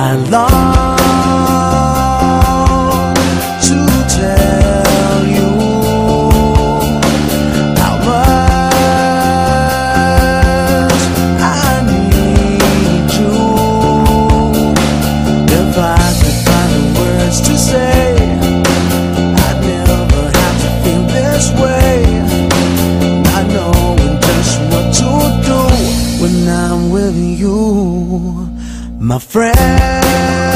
long to tell you how much I need you. If I could find the words to say, I'd never have to feel this way. Just what to do when I'm with you, my friend.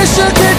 wish I could